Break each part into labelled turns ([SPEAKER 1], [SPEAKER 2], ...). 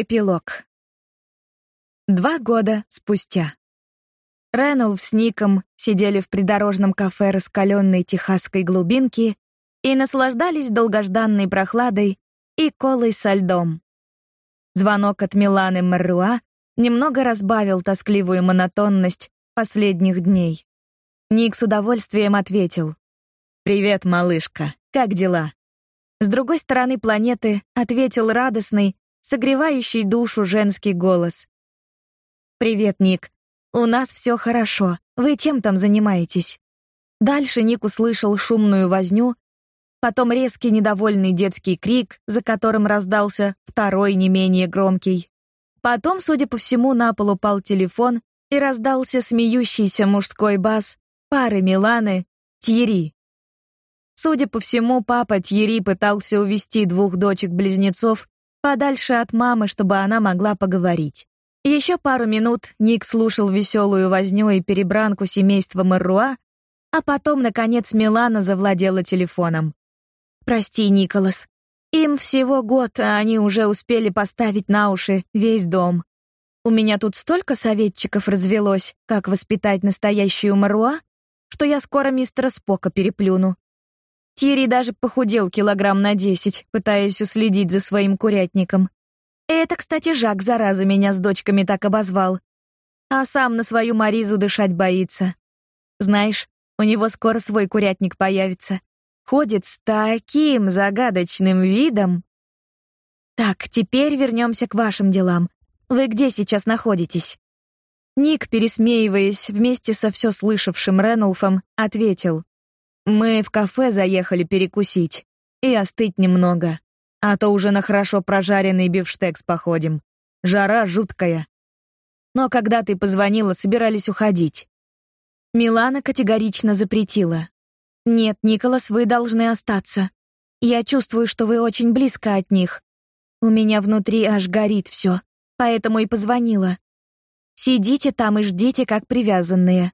[SPEAKER 1] Эпилог. Два года спустя. Реннелл с Ником сидели в придорожном кафе раскаленной техасской глубинки и наслаждались долгожданной прохладой и колой со льдом. Звонок от Миланы Марруа немного разбавил тоскливую монотонность последних дней. Ник с удовольствием ответил: "Привет, малышка. Как дела?" С другой стороны планеты ответил радостный, согревающий душу женский голос. Привет, Ник. У нас все хорошо. Вы чем там занимаетесь? Дальше Ник услышал шумную возню, потом резкий недовольный детский крик, за которым раздался второй не менее громкий. Потом, судя по всему, на пол упал телефон и раздался смеющийся мужской бас пары Миланы Тьери. Судя по всему, папа Тьери пытался увести двух дочек-близнецов подальше от мамы, чтобы она могла поговорить. Еще пару минут Ник слушал веселую возню и перебранку семейства Мерруа, а потом наконец Милана завладела телефоном. Прости, Николас. Им всего год, а они уже успели поставить на уши весь дом. У меня тут столько советчиков развелось, как воспитать настоящую Маруа, что я скоро мистера Спока переплюну. Тири даже похудел килограмм на десять, пытаясь уследить за своим курятником. Это, кстати, Жак, зараза, меня с дочками так обозвал. А сам на свою Маризу дышать боится. Знаешь, у него скоро свой курятник появится. Ходит с таким загадочным видом. Так, теперь вернемся к вашим делам. Вы где сейчас находитесь? Ник, пересмеиваясь вместе со все слышавшим Ренулфом, ответил: мы в кафе заехали перекусить и остыть немного, а то уже на хорошо прожаренный бифштекс походим. Жара жуткая. Но когда ты позвонила, собирались уходить. Милана категорично запретила. Нет, Николас, вы должны остаться. Я чувствую, что вы очень близко от них. У меня внутри аж горит все, поэтому и позвонила. Сидите там и ждите, как привязанные.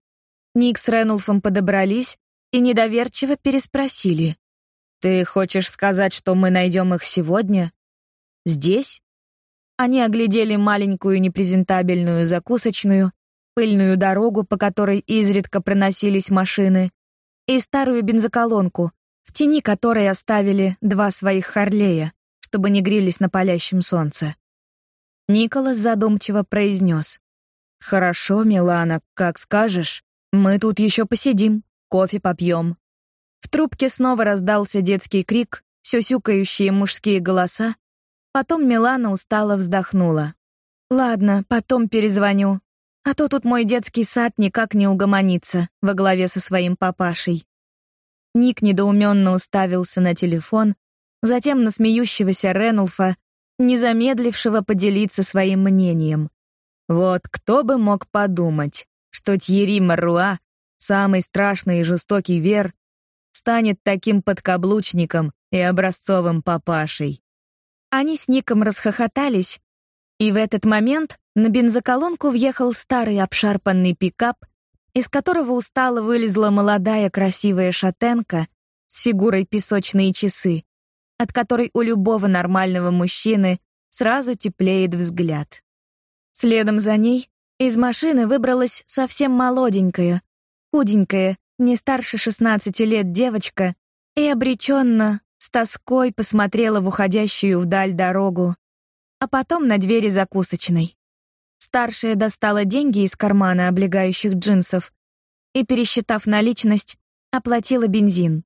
[SPEAKER 1] Ник с Ренулфом подобрались, и недоверчиво переспросили: "Ты хочешь сказать, что мы найдем их сегодня здесь?" Они оглядели маленькую непрезентабельную закусочную, пыльную дорогу, по которой изредка проносились машины, и старую бензоколонку, в тени которой оставили два своих Харлея, чтобы не грелись на палящем солнце. Николас задумчиво произнес: "Хорошо, Милана, как скажешь. Мы тут еще посидим" кофе попьем». В трубке снова раздался детский крик, сюсюкающие мужские голоса. Потом Милана устало вздохнула. Ладно, потом перезвоню. А то тут мой детский сад никак не угомонится во главе со своим папашей. Ник недоуменно уставился на телефон, затем на смеющегося Ренулфа, не замедлившего поделиться своим мнением. Вот кто бы мог подумать, что Тьерри Маруа самый страшный и жестокий Вер, станет таким подкаблучником и образцовым папашей. Они с Ником расхохотались, и в этот момент на бензоколонку въехал старый обшарпанный пикап, из которого устало вылезла молодая красивая шатенка с фигурой песочные часы, от которой у любого нормального мужчины сразу теплеет взгляд. Следом за ней из машины выбралась совсем молоденькая, худенькая, не старше 16 лет девочка, и обреченно, с тоской посмотрела в уходящую вдаль дорогу, а потом на двери закусочной. Старшая достала деньги из кармана облегающих джинсов и, пересчитав наличность, оплатила бензин.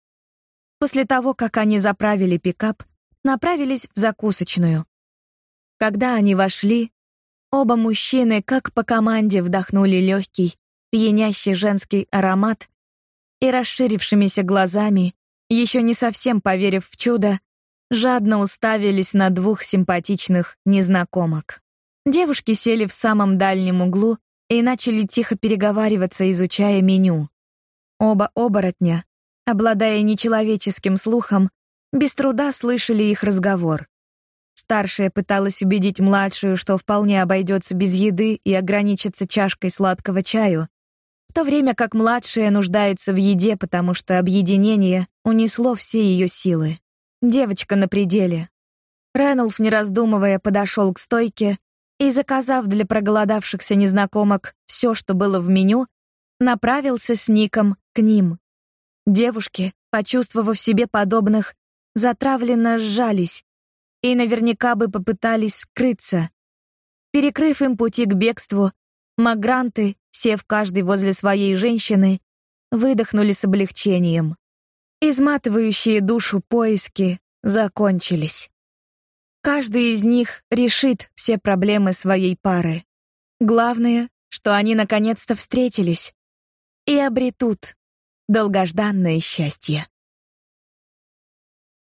[SPEAKER 1] После того, как они заправили пикап, направились в закусочную. Когда они вошли, оба мужчины, как по команде, вдохнули легкий, пьянящий женский аромат и расширившимися глазами, еще не совсем поверив в чудо, жадно уставились на двух симпатичных незнакомок. Девушки сели в самом дальнем углу и начали тихо переговариваться, изучая меню. Оба оборотня, обладая нечеловеческим слухом, без труда слышали их разговор. Старшая пыталась убедить младшую, что вполне обойдется без еды и ограничится чашкой сладкого чаю, в то время как младшая нуждается в еде, потому что объединение унесло все ее силы. Девочка на пределе. Ренулф, не раздумывая, подошел к стойке и, заказав для проголодавшихся незнакомок все, что было в меню, направился с Ником к ним. Девушки, почувствовав себе подобных, затравленно сжались и наверняка бы попытались скрыться. Перекрыв им пути к бегству, магранты, сев каждый возле своей женщины, выдохнули с облегчением. Изматывающие душу поиски закончились. Каждый из них решит все проблемы своей пары. Главное, что они наконец-то встретились и обретут долгожданное счастье.